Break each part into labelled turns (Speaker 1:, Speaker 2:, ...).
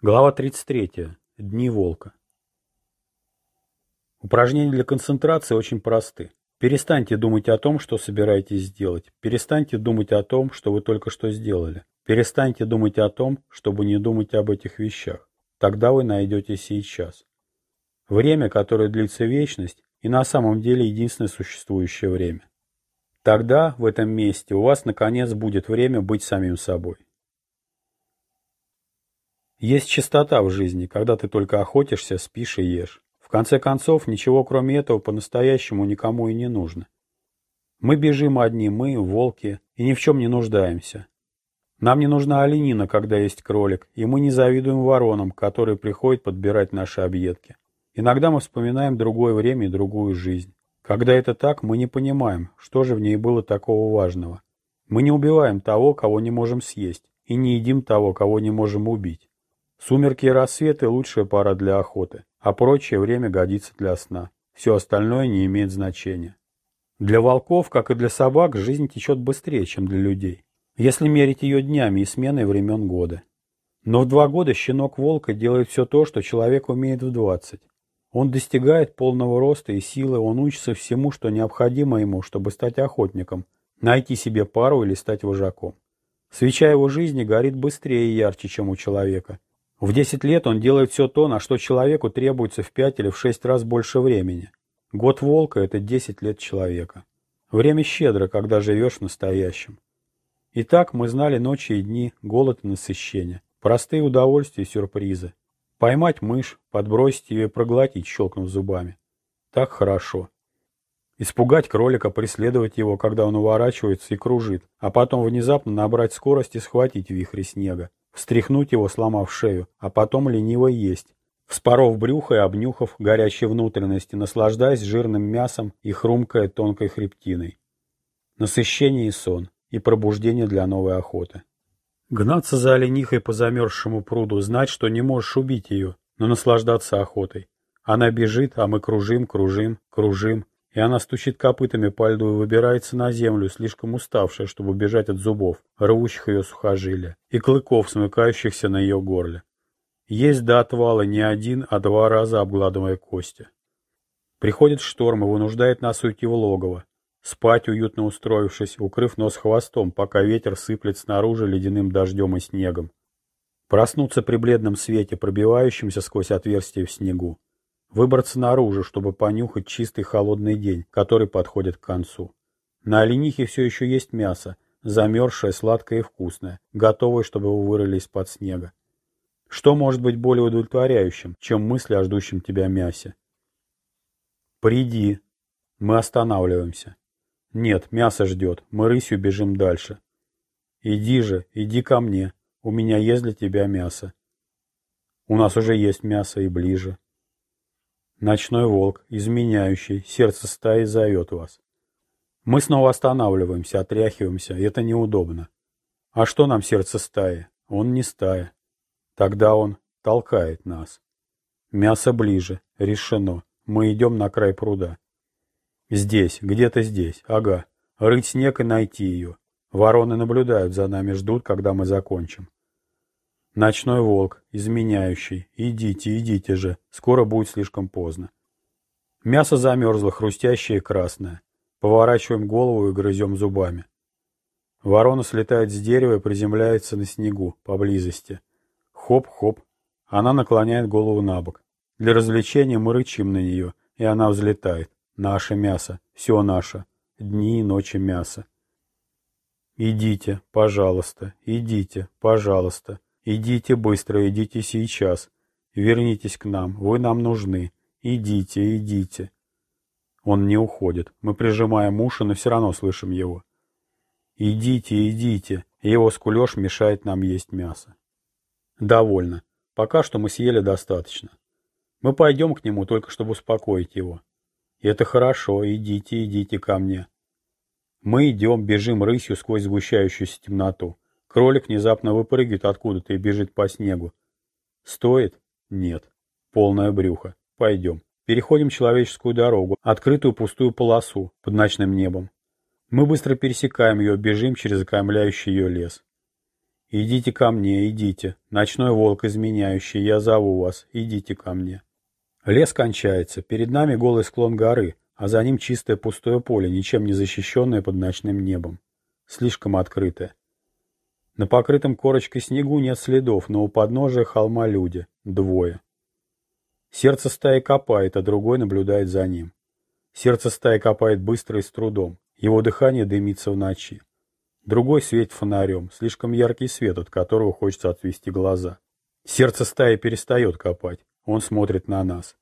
Speaker 1: Глава 33. Дни волка. Упражнения для концентрации очень просты. Перестаньте думать о том, что собираетесь сделать. Перестаньте думать о том, что вы только что сделали. Перестаньте думать о том, чтобы не думать об этих вещах. Тогда вы найдете сейчас. Время, которое длится вечность, и на самом деле единственное существующее время. Тогда, в этом месте, у вас наконец будет время быть самим собой. Есть чистота в жизни, когда ты только охотишься, спишь и ешь. В конце концов, ничего кроме этого по-настоящему никому и не нужно. Мы бежим одни, мы, волки, и ни в чем не нуждаемся. Нам не нужна оленина, когда есть кролик, и мы не завидуем воронам, которые приходят подбирать наши объедки. Иногда мы вспоминаем другое время и другую жизнь. Когда это так, мы не понимаем, что же в ней было такого важного. Мы не убиваем того, кого не можем съесть, и не едим того, кого не можем убить. Сумерки и рассветы – лучшая пора для охоты, а прочее время годится для сна. Все остальное не имеет значения. Для волков, как и для собак, жизнь течет быстрее, чем для людей, если мерить ее днями и сменой времен года. Но в два года щенок волка делает все то, что человек умеет в двадцать. Он достигает полного роста и силы, он учится всему, что необходимо ему, чтобы стать охотником, найти себе пару или стать вожаком. Свеча его жизни горит быстрее и ярче, чем у человека, в 10 лет он делает все то, на что человеку требуется в 5 или в 6 раз больше времени. Год волка – это 10 лет человека. Время щедро, когда живешь в настоящем. Итак, мы знали ночи и дни, голод и насыщение, простые удовольствия и сюрпризы. Поймать мышь, подбросить ее и проглотить, щелкнув зубами. Так хорошо. Испугать кролика, преследовать его, когда он уворачивается и кружит, а потом внезапно набрать скорость и схватить вихри снега встряхнуть его, сломав шею, а потом лениво есть. Вспоров брюхо и обнюхав горячие внутренности, наслаждаясь жирным мясом и хрумкая тонкой хребтиной. Насыщение и сон, и пробуждение для новой охоты. Гнаться за оленихой по замерзшему пруду, знать, что не можешь убить ее, но наслаждаться охотой. Она бежит, а мы кружим, кружим, кружим, и она стучит копытами по льду и выбирается на землю, слишком уставшая, чтобы бежать от зубов, рвущих ее сухожилия, и клыков, смыкающихся на ее горле. Есть до отвала не один, а два раза обгладывая кости. Приходит шторм и вынуждает нас уйти в логово, спать, уютно устроившись, укрыв нос хвостом, пока ветер сыплет снаружи ледяным дождем и снегом. Проснуться при бледном свете, пробивающемся сквозь отверстие в снегу. Выбраться наружу, чтобы понюхать чистый холодный день, который подходит к концу. На оленихе все еще есть мясо, замерзшее, сладкое и вкусное, готовое, чтобы его вырыли из-под снега. Что может быть более удовлетворяющим, чем мысли о ждущем тебя мясе? Приди. Мы останавливаемся. Нет, мясо ждет, мы рысью бежим дальше. Иди же, иди ко мне, у меня есть для тебя мясо. У нас уже есть мясо и ближе. Ночной волк, изменяющий, сердце стаи зовет вас. Мы снова останавливаемся, отряхиваемся, это неудобно. А что нам сердце стаи? Он не стая. Тогда он толкает нас. Мясо ближе, решено. Мы идем на край пруда. Здесь, где-то здесь, ага. Рыть снег и найти ее. Вороны наблюдают за нами, ждут, когда мы закончим. Ночной волк, изменяющий. Идите, идите же, скоро будет слишком поздно. Мясо замерзло, хрустящее и красное. Поворачиваем голову и грызем зубами. Ворона слетает с дерева и приземляется на снегу, поблизости. Хоп-хоп. Она наклоняет голову на бок. Для развлечения мы рычим на нее, и она взлетает. Наше мясо. Все наше. Дни и ночи мясо. Идите, пожалуйста, идите, пожалуйста. Идите быстро, идите сейчас. Вернитесь к нам, вы нам нужны. Идите, идите. Он не уходит. Мы прижимаем уши, но все равно слышим его. Идите, идите. Его скулеж мешает нам есть мясо. Довольно. Пока что мы съели достаточно. Мы пойдем к нему только чтобы успокоить его. Это хорошо, идите, идите ко мне. Мы идем, бежим рысью сквозь сгущающуюся темноту. Кролик внезапно выпрыгивает откуда-то и бежит по снегу. Стоит? Нет. Полное брюхо. Пойдем. Переходим человеческую дорогу, открытую пустую полосу под ночным небом. Мы быстро пересекаем ее, бежим через окаймляющий ее лес. Идите ко мне, идите. Ночной волк изменяющий, я зову вас. Идите ко мне. Лес кончается. Перед нами голый склон горы, а за ним чистое пустое поле, ничем не защищенное под ночным небом. Слишком открытое. На покрытом корочкой снегу нет следов, но у подножия холма люди. Двое. Сердце стаи копает, а другой наблюдает за ним. Сердце стаи копает быстро и с трудом. Его дыхание дымится в ночи. Другой светит фонарем, слишком яркий свет, от которого хочется отвести глаза. Сердце стаи перестает копать. Он смотрит на нас.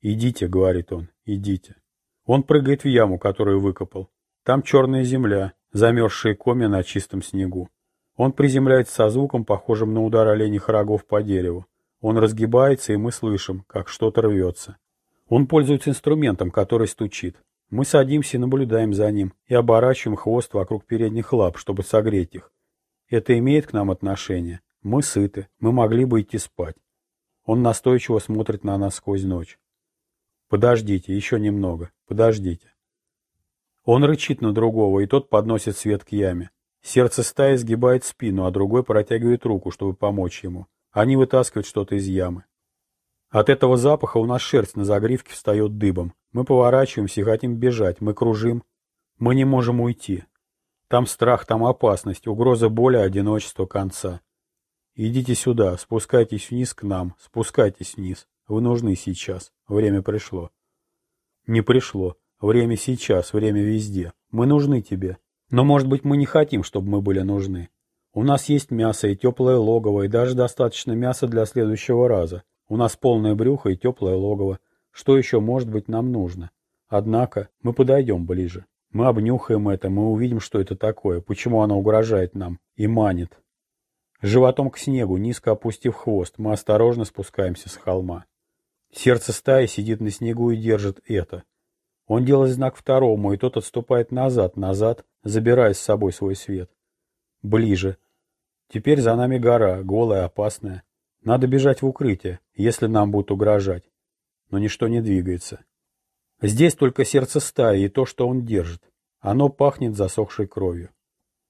Speaker 1: «Идите», — говорит он, — «идите». Он прыгает в яму, которую выкопал. Там черная земля, замерзшие комья на чистом снегу. Он приземляется со звуком, похожим на удар оленьих рогов по дереву. Он разгибается, и мы слышим, как что-то рвется. Он пользуется инструментом, который стучит. Мы садимся и наблюдаем за ним, и оборачиваем хвост вокруг передних лап, чтобы согреть их. Это имеет к нам отношение. Мы сыты, мы могли бы идти спать. Он настойчиво смотрит на нас сквозь ночь. Подождите, еще немного, подождите. Он рычит на другого, и тот подносит свет к яме. Сердце стаи сгибает спину, а другой протягивает руку, чтобы помочь ему. Они вытаскивают что-то из ямы. От этого запаха у нас шерсть на загривке встает дыбом. Мы поворачиваемся и хотим бежать. Мы кружим. Мы не можем уйти. Там страх, там опасность, угроза боли, одиночество конца. Идите сюда, спускайтесь вниз к нам, спускайтесь вниз. Вы нужны сейчас. Время пришло. Не пришло. Время сейчас, время везде. Мы нужны тебе. Но, может быть, мы не хотим, чтобы мы были нужны. У нас есть мясо и теплое логово, и даже достаточно мяса для следующего раза. У нас полное брюхо и теплое логово. Что еще, может быть, нам нужно? Однако мы подойдем ближе. Мы обнюхаем это, мы увидим, что это такое, почему оно угрожает нам и манит. Животом к снегу, низко опустив хвост, мы осторожно спускаемся с холма. Сердце стаи сидит на снегу и держит это. Он делает знак второму, и тот отступает назад, назад, забирая с собой свой свет. Ближе. Теперь за нами гора, голая, опасная. Надо бежать в укрытие, если нам будут угрожать. Но ничто не двигается. Здесь только сердце стаи и то, что он держит. Оно пахнет засохшей кровью.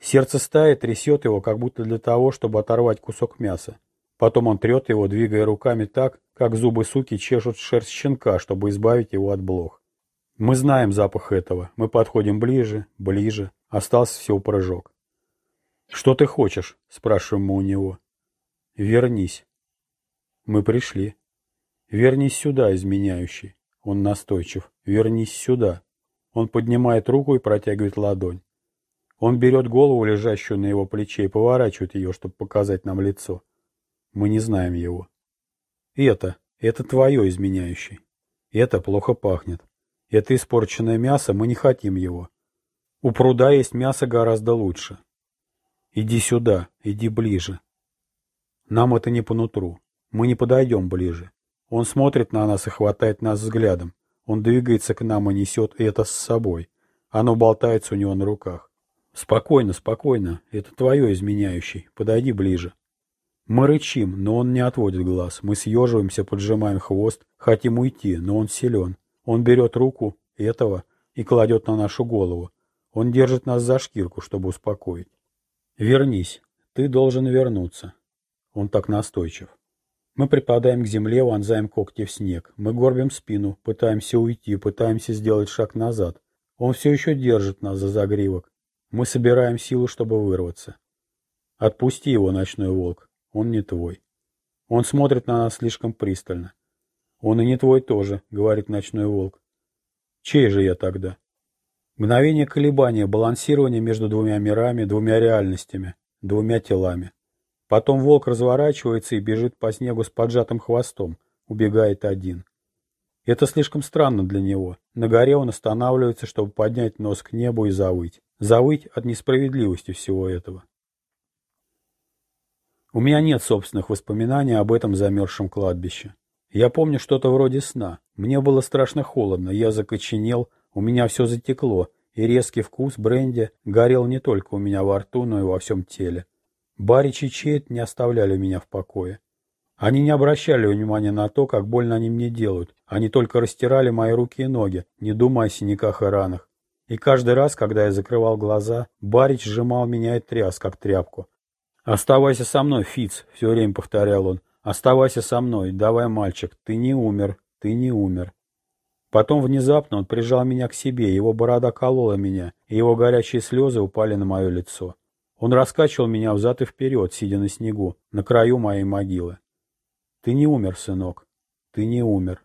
Speaker 1: Сердце стаи трясет его, как будто для того, чтобы оторвать кусок мяса. Потом он трет его, двигая руками так, как зубы суки чешут шерсть щенка, чтобы избавить его от блох. Мы знаем запах этого. Мы подходим ближе, ближе. Остался всего прыжок. «Что ты хочешь?» – спрашиваем мы у него. «Вернись». Мы пришли. «Вернись сюда, изменяющий». Он настойчив. «Вернись сюда». Он поднимает руку и протягивает ладонь. Он берет голову, лежащую на его плече, и поворачивает ее, чтобы показать нам лицо. Мы не знаем его. Это, это твое изменяющий. Это плохо пахнет. Это испорченное мясо, мы не хотим его. У пруда есть мясо гораздо лучше. Иди сюда, иди ближе. Нам это не по нутру. Мы не подойдем ближе. Он смотрит на нас и хватает нас взглядом. Он двигается к нам и несет это с собой. Оно болтается у него на руках. Спокойно, спокойно. Это твое изменяющий. Подойди ближе. Мы рычим, но он не отводит глаз. Мы съеживаемся, поджимаем хвост, хотим уйти, но он силен. Он берет руку этого и кладет на нашу голову. Он держит нас за шкирку, чтобы успокоить. «Вернись. Ты должен вернуться». Он так настойчив. Мы припадаем к земле, вонзаем когти в снег. Мы горбим спину, пытаемся уйти, пытаемся сделать шаг назад. Он все еще держит нас за загривок. Мы собираем силу, чтобы вырваться. Отпусти его, ночной волк. Он не твой. Он смотрит на нас слишком пристально. «Он и не твой тоже», — говорит ночной волк. «Чей же я тогда?» Мгновение колебания, балансирование между двумя мирами, двумя реальностями, двумя телами. Потом волк разворачивается и бежит по снегу с поджатым хвостом, убегает один. Это слишком странно для него. На горе он останавливается, чтобы поднять нос к небу и завыть. Завыть от несправедливости всего этого. У меня нет собственных воспоминаний об этом замерзшем кладбище. Я помню что-то вроде сна. Мне было страшно холодно, я закоченел, у меня все затекло, и резкий вкус бренди горел не только у меня во рту, но и во всем теле. Барич и Чейт не оставляли меня в покое. Они не обращали внимания на то, как больно они мне делают. Они только растирали мои руки и ноги, не думая о синяках и ранах. И каждый раз, когда я закрывал глаза, Барич сжимал меня и тряс, как тряпку. «Оставайся со мной, Фиц», — все время повторял он. «Оставайся со мной, давай, мальчик, ты не умер, ты не умер». Потом внезапно он прижал меня к себе, его борода колола меня, и его горячие слезы упали на мое лицо. Он раскачивал меня взад и вперед, сидя на снегу, на краю моей могилы. «Ты не умер, сынок, ты не умер».